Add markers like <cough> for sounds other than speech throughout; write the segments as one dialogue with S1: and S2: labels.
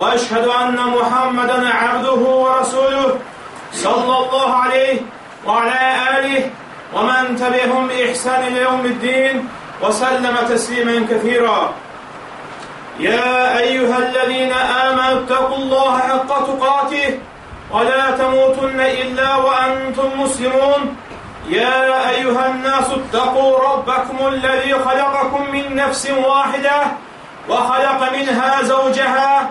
S1: وأشهد أن محمدا عبده ورسوله صلى الله عليه وعلى آله ومن تبعهم بإحسان إلى يوم الدين وسلم تسليما كثيرا. يا أيها الذين آمنوا اتقوا الله حق تقاته ولا تموتن إلا وأنتم مسلمون. يا أيها الناس اتقوا ربكم الذي خلقكم من نفس واحدة وخلق منها زوجها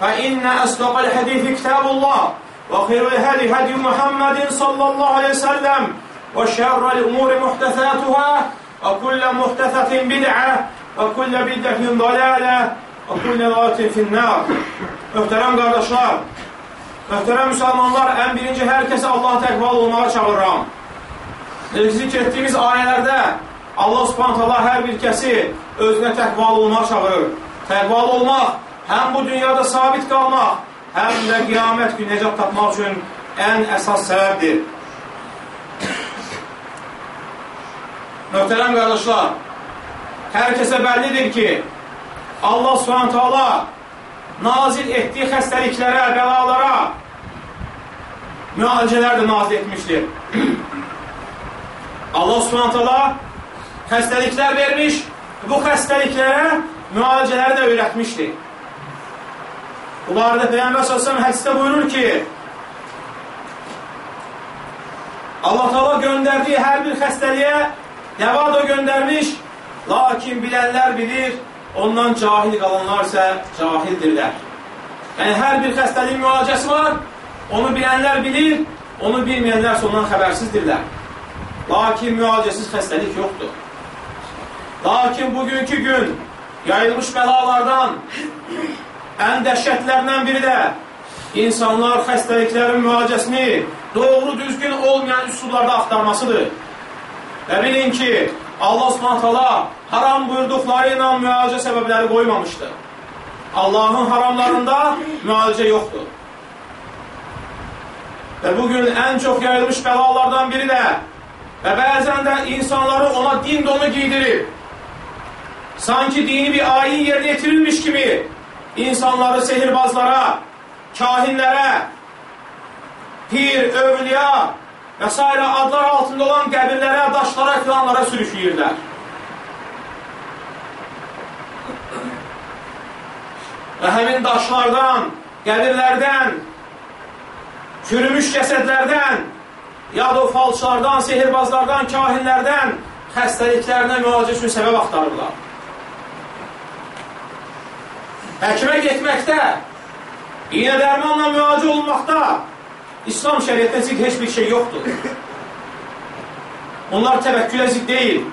S1: فإن أصدق الحديث كتاب الله وخير الهدي هدي محمد صلى الله عليه وسلم وشر الأمور محدثاتها وكل محدثة بدعة وكل بدعة ضلالة وكل ضلالة في النار Möhtərəm qardaşlar, möhtərəm müsəlmanlar, ən birinci hər kəsə Allah təqvalı olmağa çağırıram. Zikr etdiyimiz ayələrdə Allah subhanət Allah hər bir kəsi özünə təqvalı olmağa çağırır. Təqvalı olmaq həm bu dünyada sabit qalmaq, həm də qiyamət günü necat tapmaq üçün ən əsas səbəbdir. Möhtərəm qardaşlar, hər kəsə bəllidir ki, Allah subhanət hala nazil etdiyi xəstəliklərə, bəlalara müalicələr də nazil etmişdir. <clears throat> Allah subhanət hala xəstəliklər vermiş, bu xəstəliklərə müalicələri də öyrətmişdir. Bu barədə Peyyambər s.ə.v hədisdə buyurur ki, Allah Taala göndərdiyi hər bir xəstəliyə dəva da göndərmiş, lakin bilənlər bilir, ondan cahil qalanlar isə cahildirlər. Yəni, hər bir xəstəliyin müalicəsi var, onu bilənlər bilir, onu bilməyənlər ondan xəbərsizdirlər. Lakin müalicəsiz xəstəlik yoxdur. Lakin bugünkü gün yayılmış bəlalardan ən dəhşətlərindən biri də insanlar xəstəliklərin müalicəsini doğru düzgün olmayan üsullarda axtarmasıdır. Və bilin ki, Allah subhanətələ haram buyurduqları ilə müalicə səbəbləri qoymamışdır. Allahın haramlarında müalicə yoxdur. Və bugün ən çox yayılmış bəlalardan biri də və bəzən də insanları ona din donu giydirib, sanki dini bir ayin yerinə yetirilmiş kimi insanları sehirbazlara, kahinlərə, pir, övliya və s. adlar altında olan qəbirlərə, daşlara, filanlara sürüşləyirlər. Və həmin daşlardan, qəbirlərdən, çürümüş cəsədlərdən, ya da o falçlardan, sehirbazlardan, kahinlərdən xəstəliklərinə müalicə üçün səbəb axtarırlar. Həkimə getməkdə, iynə dərmanla müalicə olunmaqda İslam şəriyyətində zik heç bir şey yoxdur. Onlar təvəkkülə zik deyil.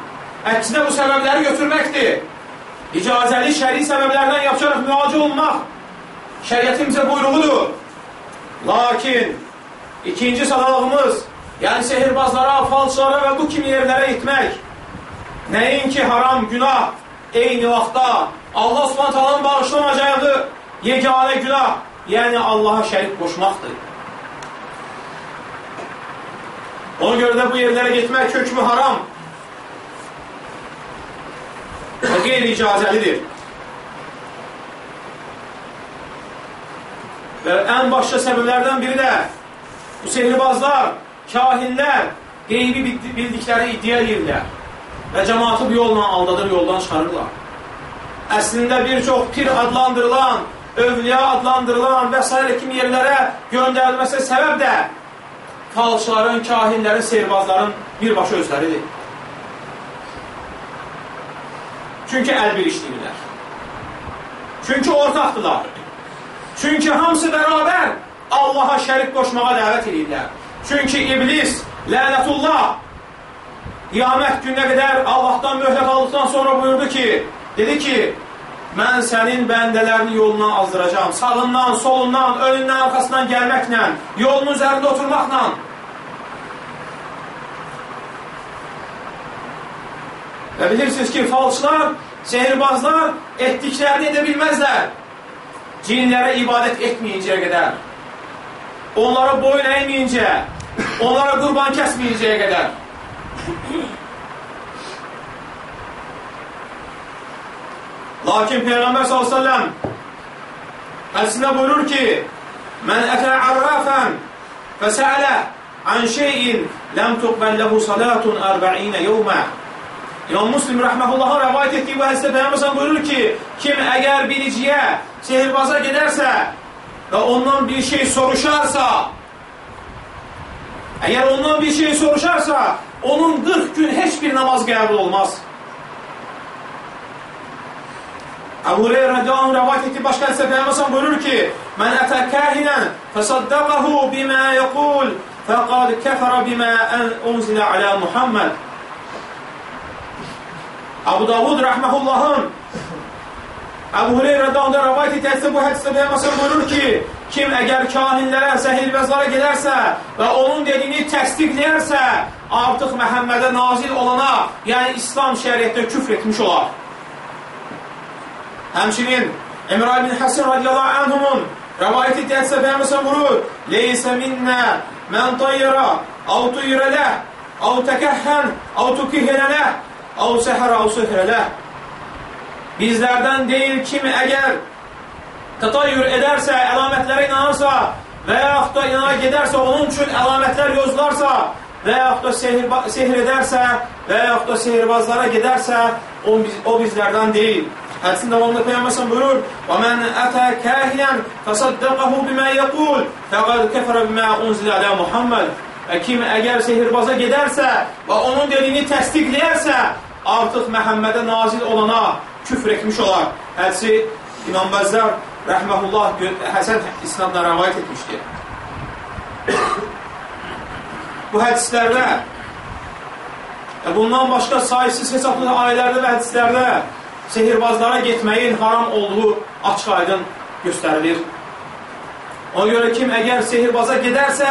S1: Əksinə bu səbəbləri götürməkdir. İcazəli şəri səbəblərdən yapışaraq müalicə olunmaq şəriyyətimizə buyruğudur. Lakin ikinci sadalığımız, yəni sehirbazlara, falçlara və bu kimi yerlərə itmək, nəinki haram, günah, eyni vaxtda Allah subhanətəlanın bağışlamayacağı yeganə günah, yəni Allaha şərik qoşmaqdır. Ona görə də bu yerlərə getmək hökmü haram və qeyri-icazəlidir. Və ən başqa səbəblərdən biri də bu sehirbazlar, kahinlər qeybi bildikləri iddia edirlər və cəmaatı bu yolla aldadır, yoldan çıxarırlar əslində bir çox pir adlandırılan, övliya adlandırılan və s. kimi yerlərə göndərilməsə səbəb də falçların, kahinlərin, seyirbazların birbaşa özləridir. Çünki əl bir işləyirlər. Çünki ortaqdırlar. Çünki hamısı bərabər Allaha şərik qoşmağa dəvət edirlər. Çünki iblis, lənətullah, qiyamət gününə qədər Allahdan möhlət aldıqdan sonra buyurdu ki, Dedi ki, mən sənin bəndələrini yolundan azdıracam. Sağından, solundan, önündən, arxasından gəlməklə, yolun üzərində oturmaqla. Və bilirsiniz ki, falçılar, sehirbazlar etdiklərini edə bilməzlər. Cinlərə ibadət etməyincəyə qədər. Onlara boyun əyməyincə, onlara qurban kəsməyincəyə qədər. Lakin Peyğəmbər s.ə.v hədisində buyurur ki, Mən ətə arrafən fəsələ an şeyin ləm tuqbəlləhu salatun ərbə'inə yevmə İmam Muslim rəhməhullahın rəvayət etdiyi bu hədisdə Peyğəmbər buyurur ki, kim əgər biliciyə, sehirbaza gedərsə və ondan bir şey soruşarsa, əgər ondan bir şey soruşarsa, onun 40 gün heç bir namaz qəbul olmaz. Əbu Hureyra radiyallahu rəvayət etdiyi başqa hədisdə Peyğəmbər buyurur ki, "Mən ətə kahinən fəsaddaqahu bima yaqul fəqad kəfərə bima unzilə alə Muhammed." Abu Davud rəhməhullahın Əbu Hureyra radiyallahu rəvayət etdiyi hədisdə bu hədisdə Peyğəmbər buyurur ki, kim əgər kahinlərə, zəhilbəzlara gedərsə və onun dediyini təsdiqləyərsə, artıq Məhəmmədə nazil olana, yəni İslam şəriətdə küfr etmiş olar. Həmçinin İmran bin Həsən radiyallahu anhumun rəvayət etdiyi Peyğəmbər buyurur: "Leysə minnə mən tayyara, aw tuyra ləh, aw təkəhhən, aw tukihlə ləh, aw səhərə, aw sührə ləh." Bizlərdən deyil kim əgər tatayyür edərsə, əlamətlərə inanırsa və yaxud da inana gedərsə, onun üçün əlamətlər yozlarsa və yaxud da sehir, sehir edərsə və yaxud da sehirbazlara gedərsə, o, biz, o bizlərdən deyil. Hədisin davamında Peyğəmbər buyurur: "Və men ata kahinan fasaddaqahu bima yaqul faqad kafara bima unzila ala Muhammad." Və kim əgər sehirbaza gedərsə və onun dediyini təsdiqləyərsə, artıq Məhəmmədə nazil olana küfr etmiş olar. Hədisi İmam Bəzzar rəhməhullah Həsən isnadla rəvayət etmişdir. Bu hədislərdə bundan başqa sayısız hesablı ayələrdə və hədislərdə sehirbazlara getməyin haram olduğu açıq aydın göstərilir. Ona görə kim əgər sehirbaza gedərsə,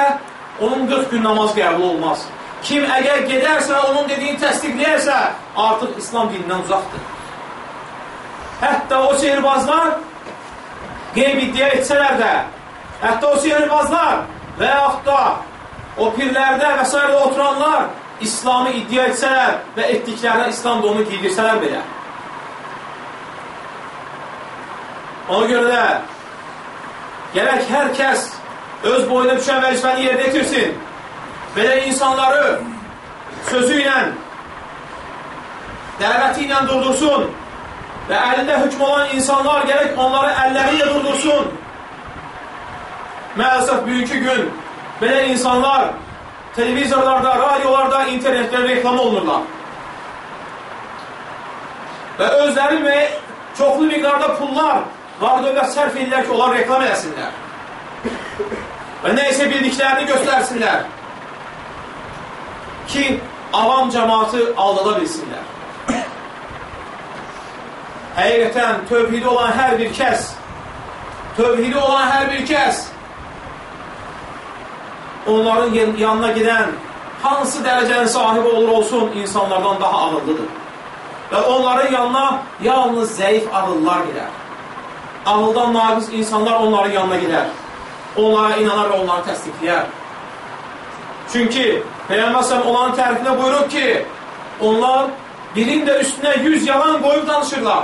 S1: onun 40 gün namaz qəbul olmaz. Kim əgər gedərsə, onun dediyini təsdiqləyərsə, artıq İslam dinindən uzaqdır. Hətta o sehirbazlar qeyb iddia etsələr də, hətta o sehirbazlar və yaxud da o pirlərdə və s. oturanlar İslamı iddia etsələr və etdiklərinə İslam donu giydirsələr belə, Ona görə də gərək hər kəs öz boyuna düşən vəzifəni yerinə yetirsin. Belə insanları sözü ilə, dəvəti ilə durdursun və əlində hükm olan insanlar gərək onları əlləri ilə durdursun. Maalesef bugünkü gün belə insanlar televizorlarda, radiolarda, internetdə reklam olunurlar. Və özləri çoxlu miqdarda pullar var dövlət sərf edirlər ki, onlar reklam eləsinlər. Və nə isə bildiklərini ki, avam cəmatı aldada bilsinlər. Həqiqətən, tövhidi olan hər bir kəs, tövhidi olan hər bir kəs onların yanına gedən hansı dərəcənin sahibi olur olsun, insanlardan daha ağıllıdır. Və onların yanına yalnız zəif ağıllar gedər ağıldan naqis insanlar onların yanına gedər. Onlara inanar və onları təsdiqləyər. Çünki Peyğəmbər onların tərifində buyurub ki, onlar birin də üstünə yüz yalan qoyub danışırlar.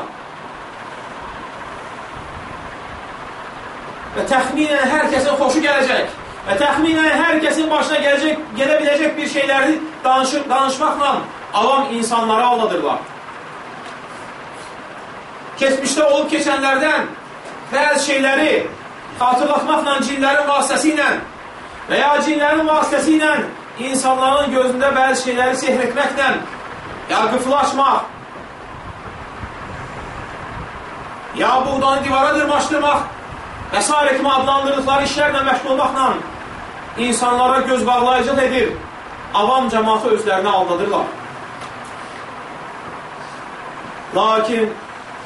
S1: Və təxminən hər kəsin xoşu gələcək. Və təxminən hər kəsin başına gələcək, gələ biləcək bir şeyləri danışır, danışmaqla avam insanları aldadırlar. Keçmişdə olub keçənlərdən bəzi şeyləri xatırlatmaqla cinlərin vasitəsi və ya cinlərin vasitəsi ilə insanların gözündə bəzi şeyləri sehr etməklə ya qıflaşmaq, ya buğdanı divara dırmaşdırmaq və s. kimi adlandırdıqları işlərlə məşğul olmaqla insanlara göz bağlayıcılıq edir, avam cəmatı özlərini aldadırlar. Lakin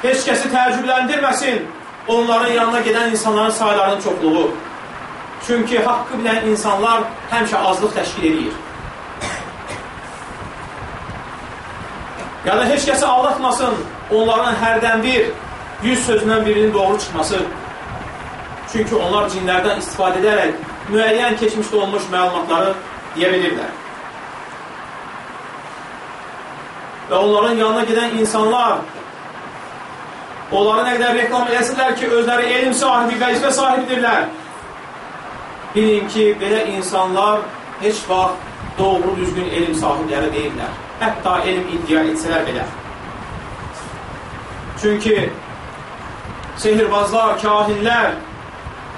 S1: heç kəsi təəccübləndirməsin onların yanına gedən insanların saylarının çoxluğu. Çünki haqqı bilən insanlar həmişə azlıq təşkil edir. <clears throat> Ya da heç kəsi aldatmasın onların hərdən bir yüz sözündən birinin doğru çıxması. Çünki onlar cinlərdən istifadə edərək müəyyən keçmişdə olmuş məlumatları deyə bilirlər. Və onların yanına gedən insanlar onları nə qədər reklam edəsirlər ki, özləri elm sahibi, vəzifə sahibidirlər. Bilin ki, belə insanlar heç vaxt doğru düzgün elm sahibləri deyirlər. Hətta elm iddia etsələr belə. Çünki sehirbazlar, kahinlər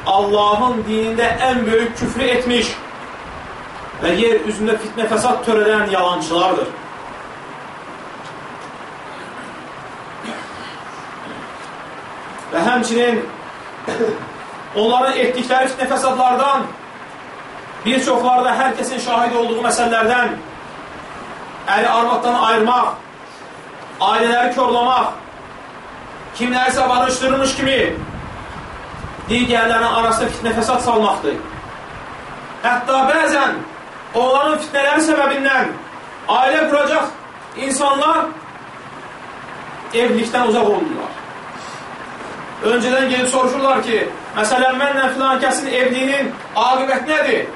S1: Allahın dinində ən böyük küfrü etmiş və yer üzündə fitnə fəsad törədən yalancılardır. Və həmçinin onların etdikləri fitnə fəsadlardan bir çoxları da hər kəsin şahid olduğu məsələlərdən əli arvaddan ayırmaq, ailələri körlamaq, kimlərsə barışdırılmış kimi digərlərinin arasında fitnə fəsad salmaqdır. Hətta bəzən onların fitnələri səbəbindən ailə quracaq insanlar evlilikdən uzaq olurlar. Öncədən gelib soruşurlar ki, məsələn, mənlə filan kəsin evliyinin aqibət nədir?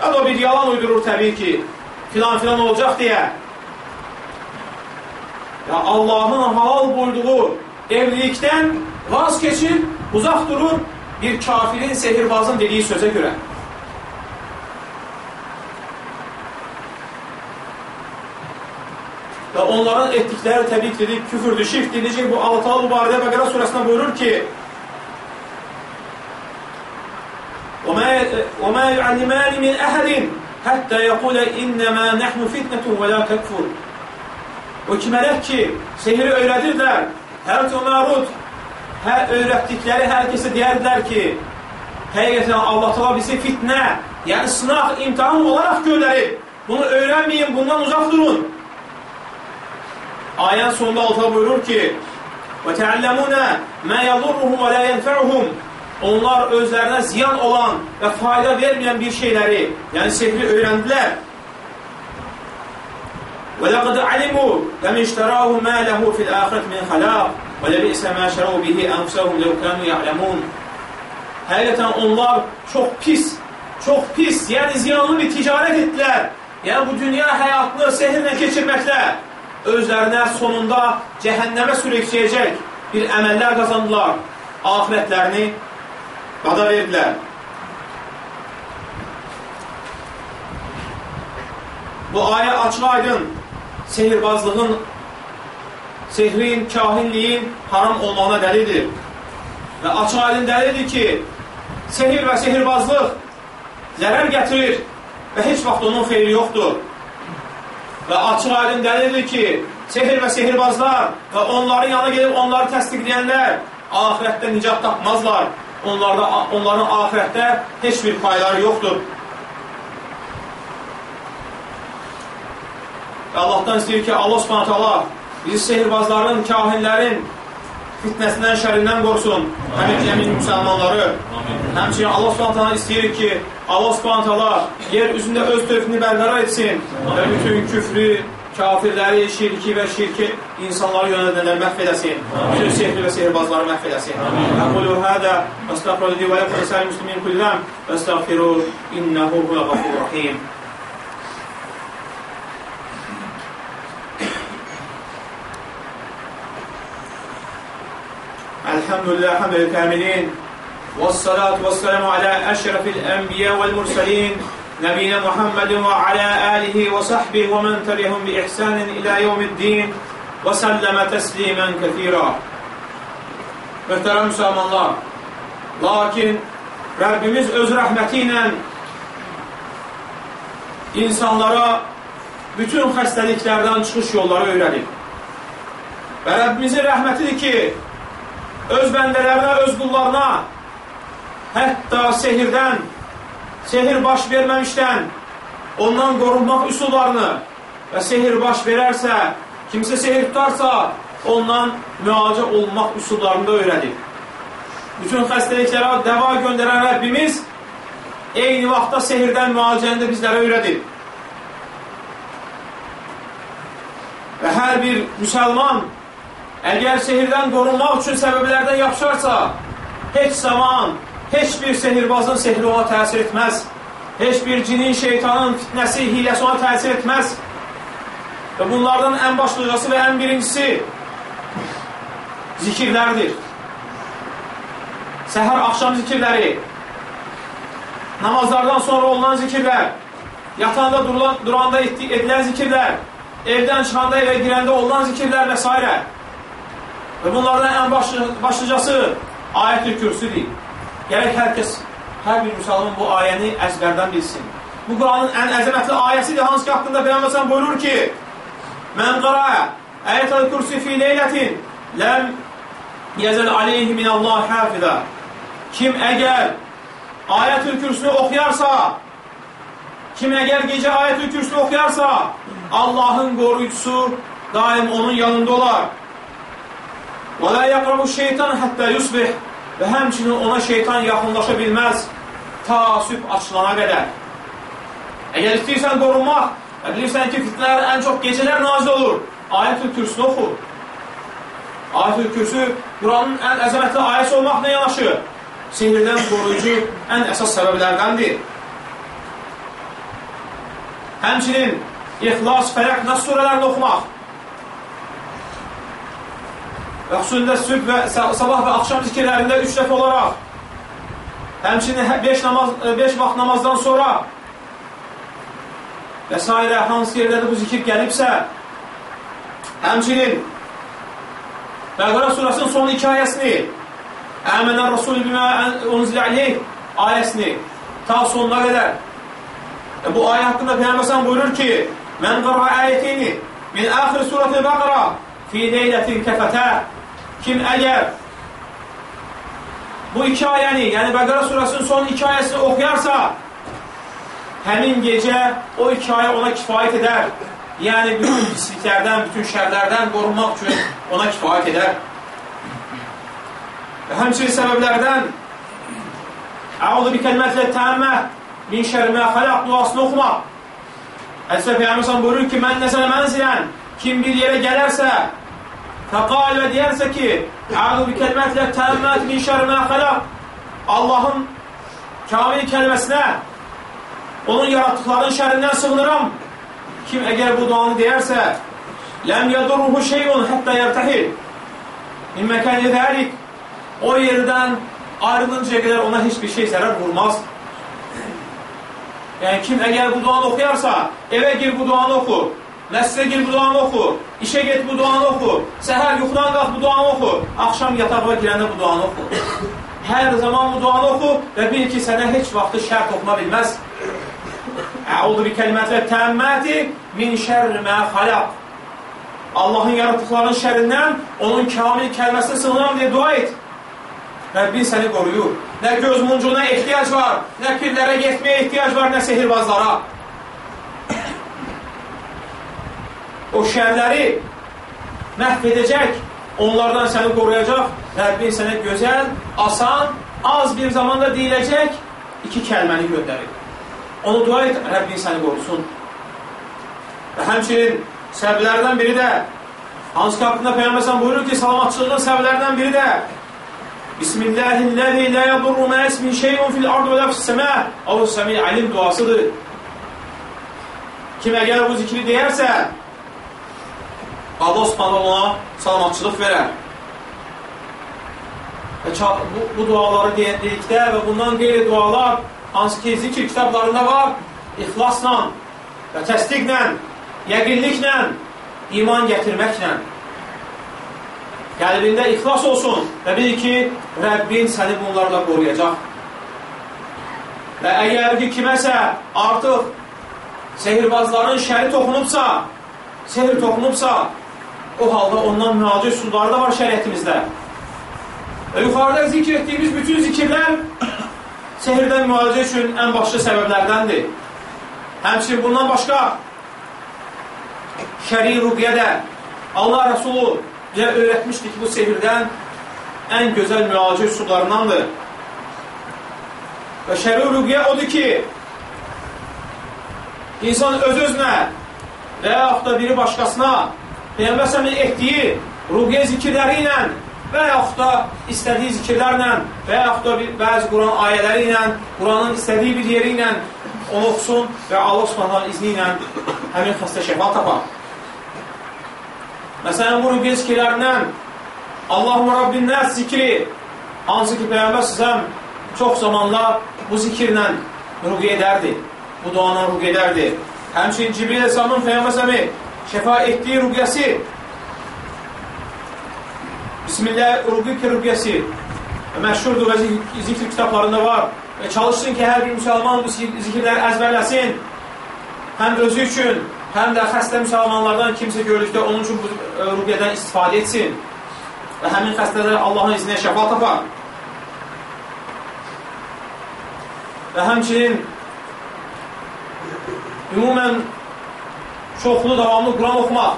S1: Və o bir yalan uydurur təbii ki, filan filan olacaq deyə. Ya Allahın halal buyduğu evlilikdən vaz keçir, uzaq durur bir kafirin sehirbazın dediyi sözə görə. Və onların etdikləri təbliğ dedik, küfürdür, şirkdir. Necə bu Allah Taala mübarədə Bəqərə surəsində buyurur ki: "Və mə yu'alliman min ahadin hatta yaqula innema nahnu fitnatun və la takfur." O kimələk ki, sehri öyrədirlər, hər tomarut hər öyrətdikləri hər kəsə deyərdilər ki, həqiqətən Allah təala bizi fitnə, yəni sınaq, imtahan olaraq göndərib. Bunu öyrənməyin, bundan uzaq durun. Ayənin sonunda Allah buyurur ki: "Və təalləmunə mə yəzurruhum və la yənfəuhum" Onlar özlərinə ziyan olan və fayda verməyən bir şeyləri, yəni sehri öyrəndilər. Və laqad alimu lam yashtarahu ma lahu fil axirati min xalaq. وَلَبِئْسَ مَا شَرَوْا بِهِ أَنْفُسَهُمْ لَوْ كَانُوا يَعْلَمُونَ Həqiqətən onlar çox pis, çox pis, yəni ziyanlı bir ticarət etdilər. Yəni bu dünya həyatını sehirlə keçirməklə özlərinə sonunda cəhənnəmə sürükləyəcək bir əməllər qazandılar. Ahirətlərini qada verdilər. Bu ayə açıq aydın sehirbazlığın, sehrin, kahinliyin haram olmağına dəlidir. Və açıq aydın dəlildir ki, sehir və sehirbazlıq zərər gətirir və heç vaxt onun xeyri yoxdur. Və açıq aydın dəlildir ki, sehir və sehirbazlar və onların yanına gelib onları təsdiqləyənlər ahirətdə nicat tapmazlar. Onlarda, onların ahirətdə heç bir payları yoxdur. Və Allahdan istəyir ki, Allah subhanət Allah bizi sehirbazların, kahinlərin fitnəsindən, şərindən qorusun. Həmin cəmin müsəlmanları. Həmçinin Allah subhanət Allah istəyir ki, Allah subhanət Allah yer üzündə öz tövfini bərqərar etsin və bütün küfrü, kafirləri, şirki və şirki insanları yönədənləri məhv edəsin. Bütün sehri və sehirbazları məhv edəsin. Əqulu hədə və estəğfirullah və yəqul səli müslimin kulləm və estəğfiru innəhu hulə qafur rahim. elhamdülillahi hamdel kamilin. Vessalatu vesselamu ala eşrefil enbiya vel murselin. Nebine Muhammedin ve ala alihi ve sahbihi ve men tabi'hum bi ihsanin ila yevmiddin. Ve selleme teslimen kethira. Muhterem Müslümanlar, lakin Rabbimiz öz rahmetiyle insanlara bütün xəstəliklərdən çıxış yolları öyrədir. Və Rəbbimizin rəhmətidir ki, öz bəndələrinə, öz qullarına hətta sehirdən, sehir baş verməmişdən ondan qorunmaq üsullarını və sehir baş verərsə, kimsə sehir tutarsa, ondan müalicə olunmaq üsullarını da öyrədir. Bütün xəstəliklərə dəva göndərən Rəbbimiz eyni vaxtda sehirdən müalicəni də bizlərə öyrədir. Və hər bir müsəlman əgər sehirdən qorunmaq üçün səbəblərdən yapışarsa, heç zaman heç bir sehirbazın sehri ona təsir etməz. Heç bir cinin, şeytanın fitnəsi, hiləsi ona təsir etməz. Və bunlardan ən başlıcası və ən birincisi zikirlərdir. Səhər, axşam zikirləri, namazlardan sonra olunan zikirlər, yatanda durulan, duranda edilən zikirlər, evdən çıxanda evə girəndə olunan zikirlər və s. Və bunlardan ən başlı, başlıcası ayət-ül kürsüdür. Gərək hər kəs, hər bir müsəlman bu ayəni əzbərdən bilsin. Bu Quranın ən əzəmətli ayəsidir, hansı ki haqqında Peyyəməsən buyurur ki, Mən qara ayət-ül kürsü fi leylətin ləm yəzəl aleyhi minəllah həfidə Kim əgər ayət-ül kürsünü oxuyarsa, kim əgər gecə ayət-ül kürsünü oxuyarsa, Allahın qoruyucusu daim onun yanında olar. Və lə yəqrabu şeytan həttə yusbih və həmçinin ona şeytan yaxınlaşa bilməz ta süb açılana qədər. Əgər istəyirsən qorunmaq bilirsən ki, fitnələr ən çox gecələr nazil olur, ayət-ül kürsünü oxu. Ayət-ül kürsü Quranın ən əzəmətli ayəsi olmaqla yanaşı, sehirdən qoruyucu ən əsas səbəblərdəndir. Həmçinin İxlas, Fələq, Nas surələrini oxumaq və xüsusilə sübh və sabah və axşam zikirlərində üç dəfə olaraq həmçinin 5 namaz 5 vaxt namazdan sonra və s. hansı yerlərdə bu zikir gəlibsə həmçinin Bəqara surasının son iki ayəsini Əmənən Rasulü bimə unzilə aleyh ayəsini ta sonuna qədər e, bu ayə haqqında Peyyəməsən buyurur ki Mən qara ayətini min əxir surəti Bəqara fi leylətin kəfətə kim əgər bu iki ayəni, yəni Bəqara surəsinin son iki ayəsini oxuyarsa həmin gecə o iki ayə ona kifayət edər. Yəni, bütün <clears throat> pisliklərdən, bütün şərlərdən qorunmaq üçün ona kifayət edər. Və həmçinin səbəblərdən Əudu bi kəlmətlə təəmmə min şərmə xələq duasını oxumaq. Hədisdə Peyyəməsən buyurur ki, mən nəzələ mənzilən, kim bir yerə gələrsə, fəqal və deyərsə ki, Əudu bi kəlmətlə təəmmət min şərmə xələq Allahın kamil kəlməsinə, onun yaratdıqlarının şərindən sığınıram. Kim əgər bu duanı deyərsə, ləm yadurruhu şeyun həttə yərtəhil min məkəni dəlik o yerdən ayrılıncaya qədər ona heç bir şey zərər vurmaz. Yəni kim əgər bu duanı oxuyarsa, evə gir bu duanı oxu, məscidə gir bu duanı oxu, işə get bu duanı oxu, səhər yuxudan qalx bu duanı oxu, axşam yatağa girəndə bu duanı oxu. Hər zaman bu duanı oxu və bil ki, sənə heç vaxtı şər toxuna bilməz. Əudu bi kəlmətlə təmməti min şərri mə xaləq. Allahın yaratıqlarının şərindən onun kamil kəlməsini sığınıram deyə dua et. Rəbbin səni qoruyur. Nə göz muncuğuna ehtiyac var, nə pirlərə getməyə ehtiyac var, nə sehirbazlara. O şərləri məhv edəcək, onlardan səni qoruyacaq. Rəbbin sənə gözəl, asan, az bir zamanda deyiləcək iki kəlməni göndərir. Onu dua et, Rəbbin səni qorusun. Və həmçinin səbəblərdən biri də hansı haqqında Peyyəməsən buyurur ki, salamatçılığın səbəblərdən biri də Bismillahillezî la yadurru ma ismin şey'un fil ardı ve la fis semâ. O semi alim duasıdır. Kim əgər bu zikri deyərsə, Allah Subhanahu ona salamatçılıq verər. Və bu, bu duaları dedikdə və bundan qeyri dualar hansı ki zikir kitablarında var, ixlasla və təsdiqlə, yəqinliklə, iman gətirməklə qəlbində ixlas olsun və bil ki, Rəbbin səni bunlarla qoruyacaq. Və əgər ki, kiməsə artıq sehirbazların şəri toxunubsa, sehir toxunubsa, o halda ondan müalicə üsulları da var şəriətimizdə. Və yuxarıda zikr etdiyimiz bütün zikirlər sehirdən müalicə üçün ən başlı səbəblərdəndir. Həmçinin bundan başqa şəri ruqyədə Allah Rəsulu bizə öyrətmişdi ki, bu sehirdən ən gözəl müalicə üsullarındandır. Və şəri rüqyə odur ki, insan öz-özünə və yaxud da biri başqasına Peyyəmbər səmin etdiyi rüqyə zikirləri ilə və yaxud da istədiyi zikirlərlə və yaxud da bir, bəzi Quran ayələri ilə, Quranın istədiyi bir yeri ilə onu oxusun və Allah subhanallah izni ilə həmin xəstə şəfa tapar. Məsələn, bu rüqyə zikirlərindən Allahumma Rabbin nəs zikri hansı ki, Peyyəmbər sizəm çox zamanlar bu zikirlə rüqyə edərdi. Bu duanla rüqyə edərdi. Həmçinin Cibril Əsəmin Peyyəmbər səmi şəfa etdiyi rüqyəsi Bismillah rüqyə rüqyəsi məşhurdur və zikr kitablarında var. Və çalışsın ki, hər bir müsəlman bu zikirləri əzbərləsin. Həm özü üçün, həm də xəstə müsəlmanlardan kimsə gördükdə onun üçün bu rüqyədən istifadə etsin və həmin xəstələr Allahın izni ilə şəfa tapar. Və həmçinin ümumən çoxlu, davamlı Quran oxumaq,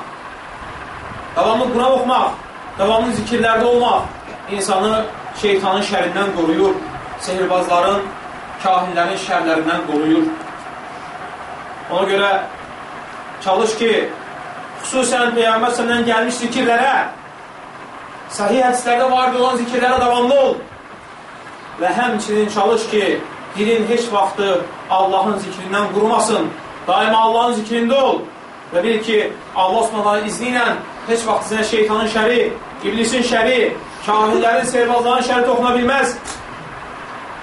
S1: davamlı Quran oxumaq, davamlı zikirlərdə olmaq insanı şeytanın şərindən qoruyur, sehirbazların, kahinlərin şərlərindən qoruyur. Ona görə çalış ki, xüsusən Peyyambər səndən gəlmiş zikirlərə sahih hədislərdə vardı olan zikirlərə davamlı ol. Və həmçinin çalış ki, dilin heç vaxtı Allahın zikrindən qurumasın. Daima Allahın zikrində ol. Və bil ki, Allah Osmanlıların izni ilə heç vaxt sizə şeytanın şəri, iblisin şəri, kahillərin, serbazların şəri toxuna bilməz.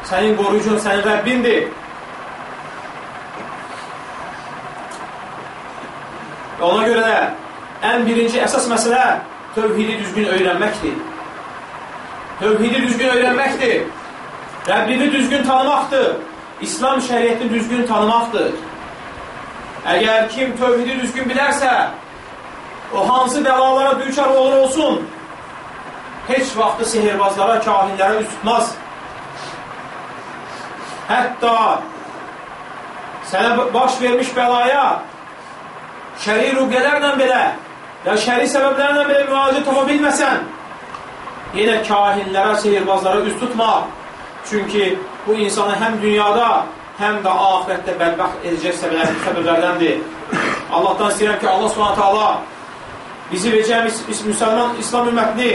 S1: Sənin qoruyucun, sənin Rəbbindir. Və ona görə də ən birinci əsas məsələ tövhidi düzgün öyrənməkdir. Tövhidi düzgün öyrənməkdir. Rəbbini düzgün tanımaqdır. İslam şəriyyətini düzgün tanımaqdır. Əgər kim tövhidi düzgün bilərsə, o hansı bəlalara düçar olur olsun, heç vaxtı sehirbazlara, kahinlərə üst tutmaz. Hətta sənə baş vermiş bəlaya şəri rüqələrlə belə ya şəri səbəblərlə belə müalicə tapa bilməsən, yenə kahinlərə, sehirbazlara üst tutma. Çünki bu insanı həm dünyada, həm də ahirətdə bədbəxt edəcək səbəblərdəndir. Allahdan istəyirəm ki, Allah subhanətə bizi və cəmi müsəlman İslam ümmətini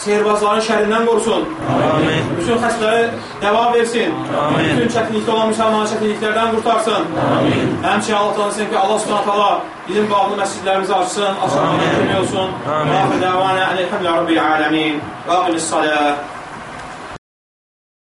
S1: sehirbazların şərindən qorusun. Amin. Bütün xəstələri dəva versin. Amin. Bütün çətinlikdə olan müsəlmanları çətinliklərdən qurtarsın. Amin. Həmçinin Allah tanısın ki, Allah subhanət Allah bizim bağlı məscidlərimizi açsın, açılmadan kömək olsun. Amin. Və dəvanə əleyhəmlə Rabbil aləmin. Və aqimis salə.